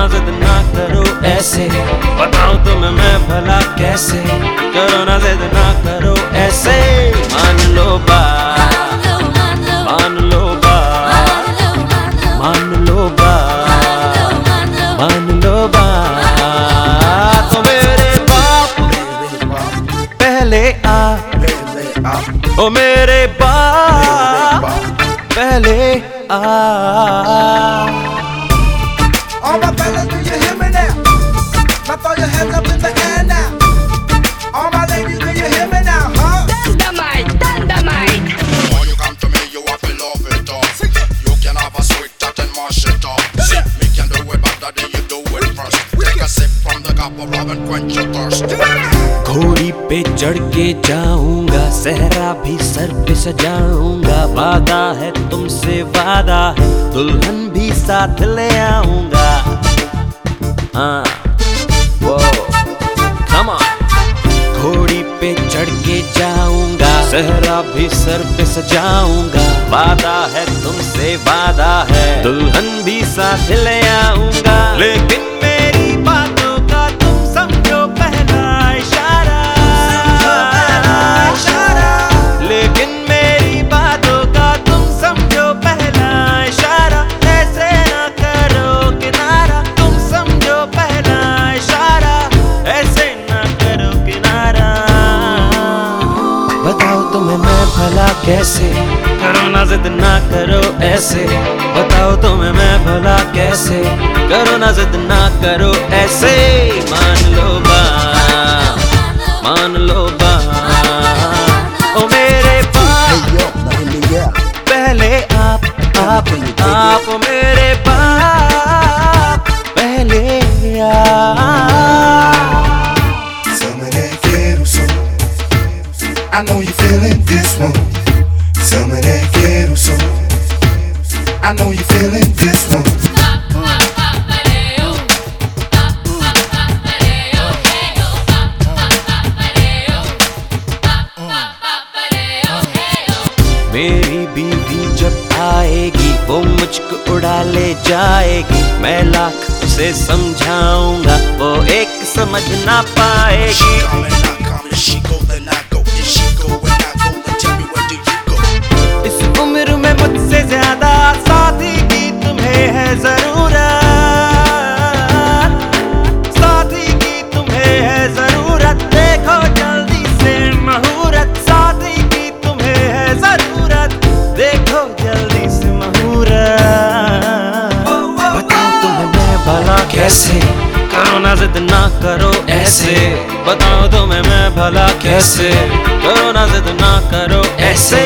ना जिद ना करो ऐसे। बताओ तुम्हें मैं भला कैसे? करो ना जिद ना करो ऐसे। मान लो बात। मान लो लो लो तो ओ मेरे बाप। पहले आ। घोड़ी पे चढ़ के जाऊँगा, सहरा भी सर पे सजाऊँगा, वादा है तुमसे वादा, दुल्हन भी साथ ले आऊँगा। हाँ वो घोड़ी पे चढ़ के जाऊँगा, सहरा भी सर पे सजाऊँगा, वादा है तुमसे वादा है, दुल्हन भी साथ ले आऊँगा। लेकिन कैसे? करो ना जिद ना करो ऐसे। बताओ तुम्हें मैं भला कैसे? करो ना जिद ना करो ऐसे। मान लो बात मान लो ओ मेरे out. पहले आप आप आप मेरे बाप पहले आप. I know you feeling this one. I know you feeling this one. मेरी बीवी जब आएगी वो मुझको उड़ा ले जाएगी। मैं लाख उसे समझाऊँगा वो एक समझ ना पाएगी। कैसे? करो ना जिद ना करो ऐसे? बताओ तुम्हें मैं भला कैसे? करो ना जिद ना करो ऐसे।